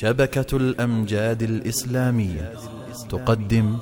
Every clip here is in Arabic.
شبكة الأمجاد الإسلامية تقدم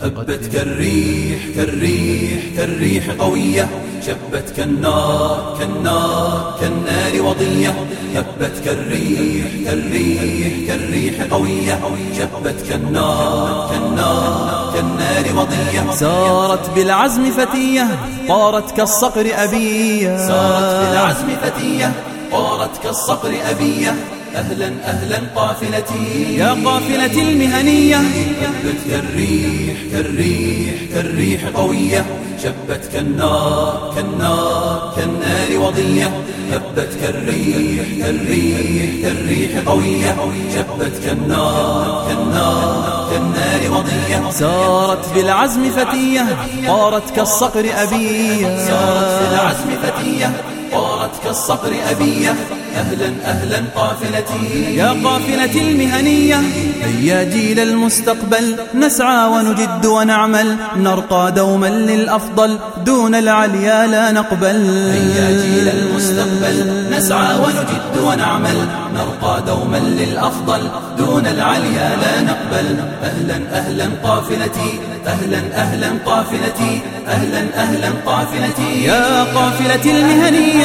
هبت كالريح كالريح كالريح قوية. شبت كالنار كالنار كالنار وضية. هبت كالريح كالريح كالريح قوية. شبت كالنار كالنار كالنار وضية. سارت بالعزم فتية طارت كالصقر أبية. سارت بالعزم فتية طارت كالصقر أبية. أهلا أهلا قافلتي. يا قافلة المهنية. هبت كالريح كالريح كالريح قوية. شبت كالنار كالنار كالنار وضية. هبت كالريح كالريح كالريح قوية. شبت كالنار كالنار كالنار وضية. سارت بالعزم فتية طارت كالصقر أبية. سارت بالعزم فتية. طارت كالصقر أبية. أهلا أهلا قافلتي. يا قافلة المهنية. هيا جيل المستقبل. نسعى ونجد ونعمل. نرقى دوما للأفضل. دون العليا لا نقبل. هيا جيل المستقبل. نسعى ونجد ونعمل. نرقى دوما للأفضل. دون العليا لا نقبل. أهلا أهلا قافلتي. أهلا أهلا قافلتي. أهلا أهلا قافلتي. يا قافلة المهنية.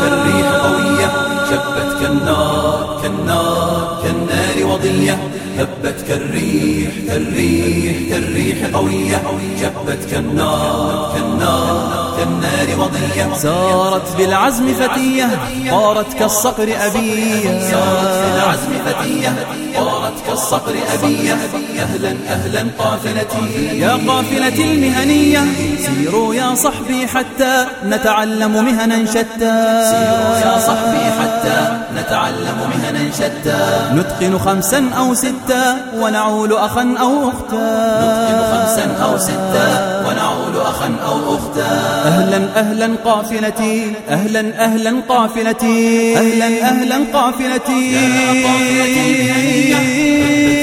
كالريح قوية شبت كالنار كالنار كالنار وضية هبت كالريح كالريح كالريح قوية شبت كالنار كالنار كالنار وضية سارت بالعزم فتية طارت كالصقر أبية. سارت في العزم فتية طارت كالصقر أبية. أهلا أهلا قافلتي. يا قافلة المهنية سيروا يا صحبي حتى نتعلم مهنا شتى. سيروا يا صحبي حتى نتعلم مهنا شتى. نتقن خمسا أو ستا ونعول أخا أو أختا. نتقن خمسا أو ستا ونعول أخا أو أختا. أهلا أهلا قافلتي. أهلا أهلا قافلتي. أهلا أهلا قافلتي.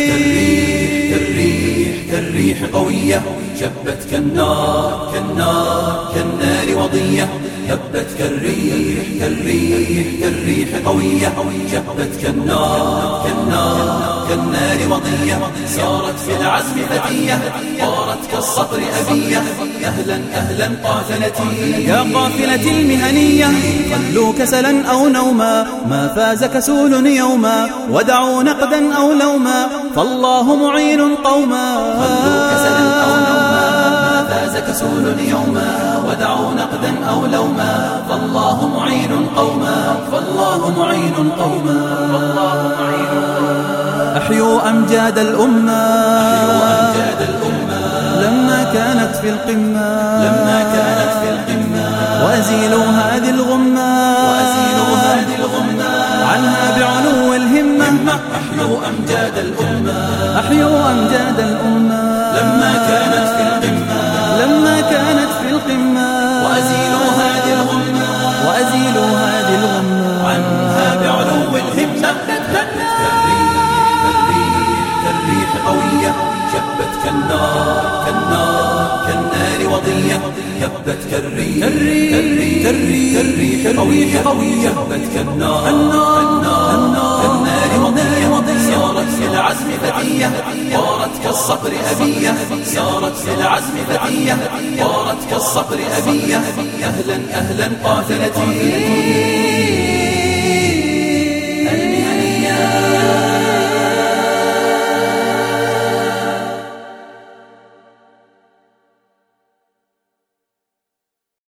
كالريح كالريح كالريح قوية. شبت كالنار كالنار كالنار وضية. هبت كالريح كالريح كالريح قوية شبت كالنار كالنار كالنار وضية سارت في العزم فتية طارت كالصقر أبية. أهلا أهلا قافلتي يا قافلة المهنية خلوا كسلا أو نوما. ما فاز كسول يوما ودعوا نقدا أو لوما. فالله معين قوما. خلوا كسلا أو نوما. ما فاز كسول يوما. ودعوا نقدا أو لوما. فالله معين قوما. فالله معين قوما. أحيوا أمجاد الأمة. أمجاد الأمة. لما كانت في القمة. لما كانت في القمة. وأزيلوا هذه الغمة. وأزيلوا هذه الغمة. عنها بعلو الهمة. أحيوا أمجاد الأمة. هبت كالريح كالريح كالريح قوية قوية هبت كالنار كالنار كالنار وضية سارت في العزم فتية طارت كالصقر أبية. سارت في العزم فتية طارت كالصقر أبية. أهلا أهلا قافلتي